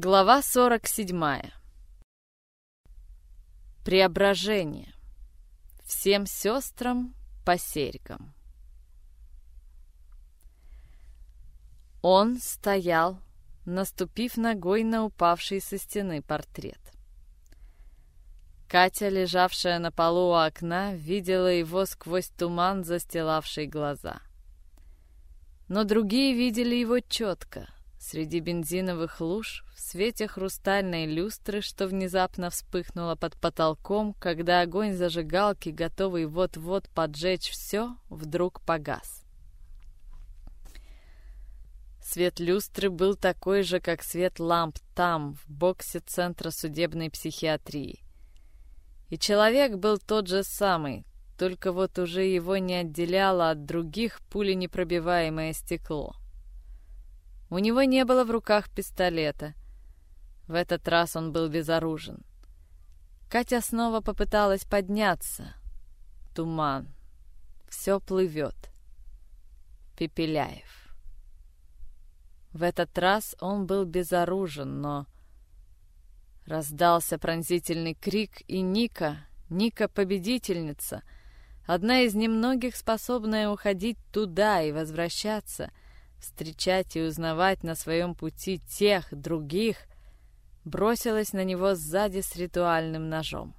Глава 47. Преображение. Всем сестрам по серьгам. Он стоял, наступив ногой на упавший со стены портрет. Катя, лежавшая на полу у окна, видела его сквозь туман, застилавший глаза. Но другие видели его четко — Среди бензиновых луж, в свете хрустальной люстры, что внезапно вспыхнуло под потолком, когда огонь зажигалки, готовый вот-вот поджечь все, вдруг погас. Свет люстры был такой же, как свет ламп там, в боксе Центра судебной психиатрии. И человек был тот же самый, только вот уже его не отделяло от других пуленепробиваемое стекло. У него не было в руках пистолета. В этот раз он был безоружен. Катя снова попыталась подняться. Туман. Все плывет. Пепеляев. В этот раз он был безоружен, но... Раздался пронзительный крик, и Ника, Ника-победительница, одна из немногих, способная уходить туда и возвращаться — встречать и узнавать на своем пути тех, других, бросилась на него сзади с ритуальным ножом.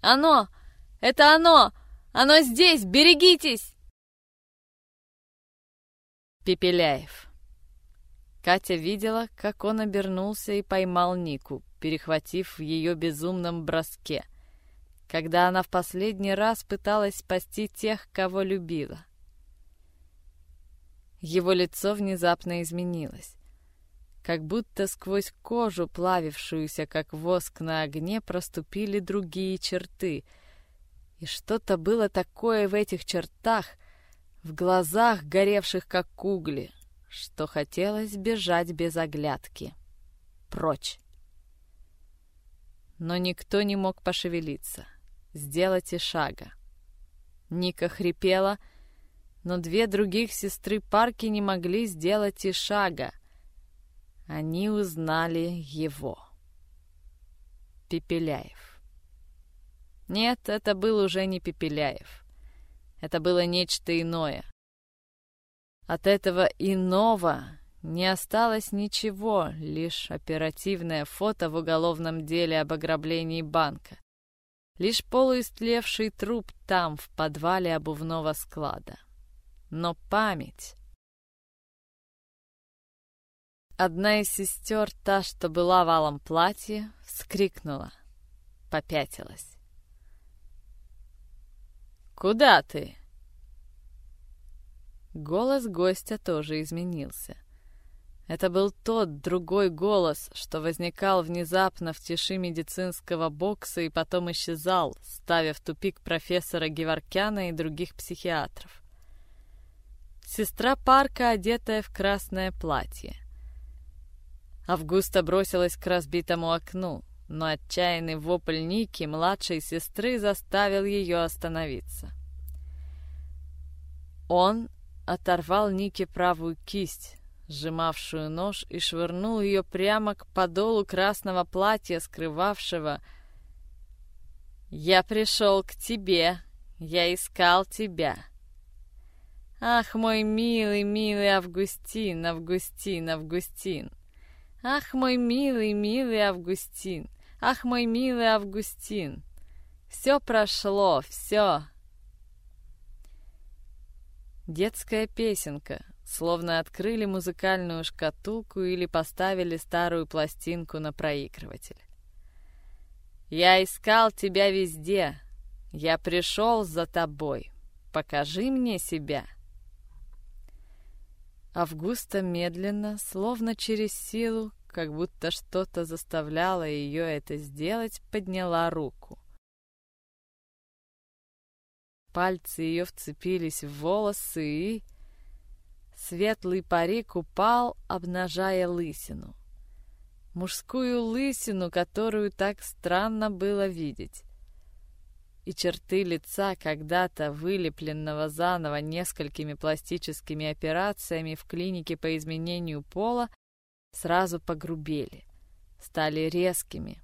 «Оно! Это оно! Оно здесь! Берегитесь!» Пепеляев. Катя видела, как он обернулся и поймал Нику, перехватив в ее безумном броске, когда она в последний раз пыталась спасти тех, кого любила. Его лицо внезапно изменилось. Как будто сквозь кожу, плавившуюся, как воск на огне, проступили другие черты. И что-то было такое в этих чертах, в глазах, горевших как угли, что хотелось бежать без оглядки. Прочь. Но никто не мог пошевелиться, сделать и шага. Ника хрипела — но две других сестры парки не могли сделать и шага. Они узнали его. Пепеляев. Нет, это был уже не Пепеляев. Это было нечто иное. От этого иного не осталось ничего, лишь оперативное фото в уголовном деле об ограблении банка. Лишь полуистлевший труп там, в подвале обувного склада но память. Одна из сестер, та, что была в алом платье, вскрикнула, попятилась. «Куда ты?» Голос гостя тоже изменился. Это был тот другой голос, что возникал внезапно в тиши медицинского бокса и потом исчезал, ставя в тупик профессора Геворкяна и других психиатров. Сестра Парка, одетая в красное платье. Августа бросилась к разбитому окну, но отчаянный вопль Ники, младшей сестры, заставил ее остановиться. Он оторвал Нике правую кисть, сжимавшую нож, и швырнул ее прямо к подолу красного платья, скрывавшего «Я пришел к тебе, я искал тебя». Ах, мой милый, милый Августин, Августин, Августин. Ах, мой милый, милый Августин. Ах, мой милый Августин. Все прошло, все. Детская песенка, словно открыли музыкальную шкатулку или поставили старую пластинку на проигрыватель. Я искал тебя везде, я пришел за тобой. Покажи мне себя. Августа медленно, словно через силу, как будто что-то заставляло ее это сделать, подняла руку. Пальцы ее вцепились в волосы и... Светлый парик упал, обнажая лысину. Мужскую лысину, которую так странно было видеть и черты лица, когда-то вылепленного заново несколькими пластическими операциями в клинике по изменению пола, сразу погрубели, стали резкими,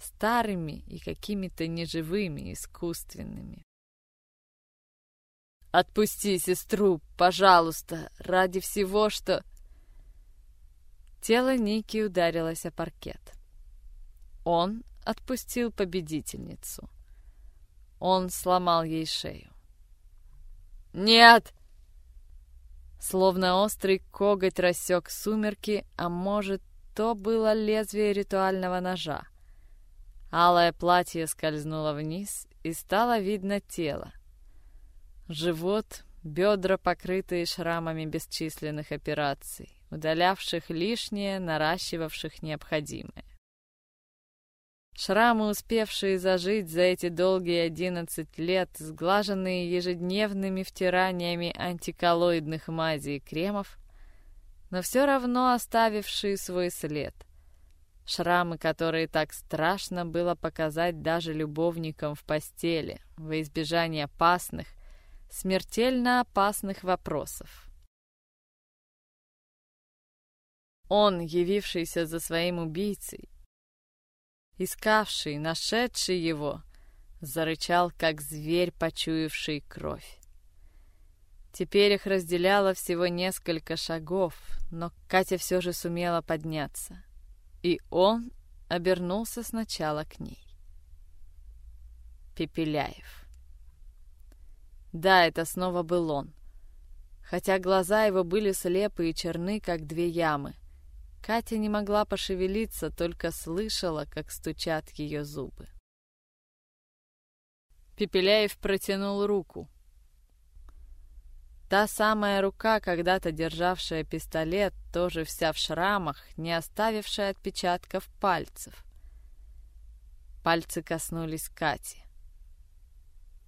старыми и какими-то неживыми, искусственными. «Отпусти сестру, пожалуйста, ради всего, что...» Тело Ники ударилось о паркет. Он отпустил победительницу. Он сломал ей шею. «Нет!» Словно острый коготь рассек сумерки, а может, то было лезвие ритуального ножа. Алое платье скользнуло вниз, и стало видно тело. Живот, бедра, покрытые шрамами бесчисленных операций, удалявших лишнее, наращивавших необходимое. Шрамы, успевшие зажить за эти долгие одиннадцать лет, сглаженные ежедневными втираниями антиколлоидных мазей и кремов, но все равно оставившие свой след. Шрамы, которые так страшно было показать даже любовникам в постели, во избежание опасных, смертельно опасных вопросов. Он, явившийся за своим убийцей, искавший, нашедший его, зарычал, как зверь, почуявший кровь. Теперь их разделяло всего несколько шагов, но Катя все же сумела подняться. И он обернулся сначала к ней. Пепеляев. Да, это снова был он. Хотя глаза его были слепы и черны, как две ямы. Катя не могла пошевелиться, только слышала, как стучат ее зубы. Пепеляев протянул руку. Та самая рука, когда-то державшая пистолет, тоже вся в шрамах, не оставившая отпечатков пальцев. Пальцы коснулись Кати.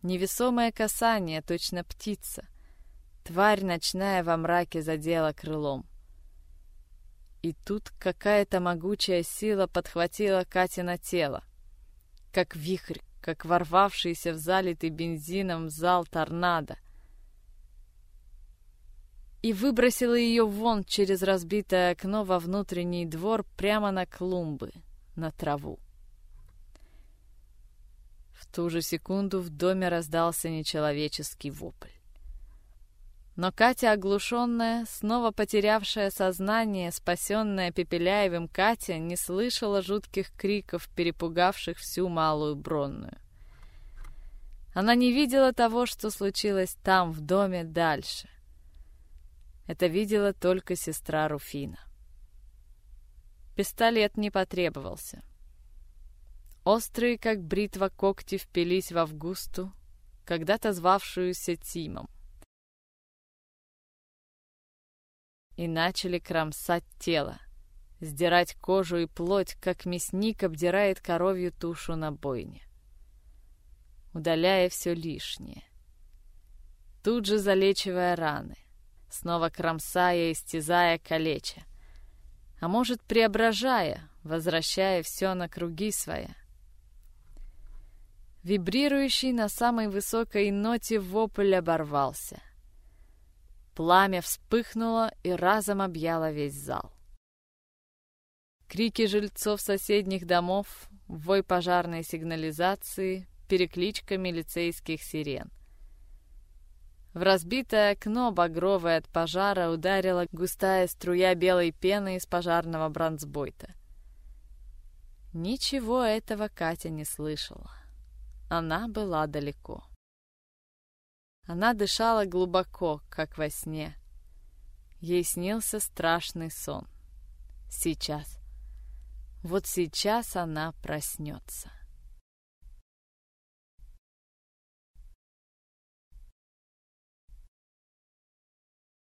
Невесомое касание, точно птица. Тварь ночная во мраке задела крылом. И тут какая-то могучая сила подхватила Катина тело. Как вихрь, как ворвавшийся в залитый бензином зал торнадо. И выбросила ее вон через разбитое окно во внутренний двор прямо на клумбы, на траву. В ту же секунду в доме раздался нечеловеческий вопль. Но Катя, оглушенная, снова потерявшая сознание, спасенная Пепеляевым Катя, не слышала жутких криков, перепугавших всю малую бронную. Она не видела того, что случилось там, в доме, дальше. Это видела только сестра Руфина. Пистолет не потребовался. Острые, как бритва, когти впились в Августу, когда-то звавшуюся Тимом. И начали кромсать тело, сдирать кожу и плоть, как мясник обдирает коровью тушу на бойне, удаляя все лишнее. Тут же залечивая раны, снова кромсая, истязая, калеча, а может, преображая, возвращая все на круги своя. Вибрирующий на самой высокой ноте вопль оборвался — Пламя вспыхнуло и разом объяло весь зал. Крики жильцов соседних домов, вой пожарной сигнализации, перекличка милицейских сирен. В разбитое окно, багровое от пожара, ударила густая струя белой пены из пожарного бронзбойта. Ничего этого Катя не слышала. Она была далеко. Она дышала глубоко, как во сне. Ей снился страшный сон. Сейчас. Вот сейчас она проснется.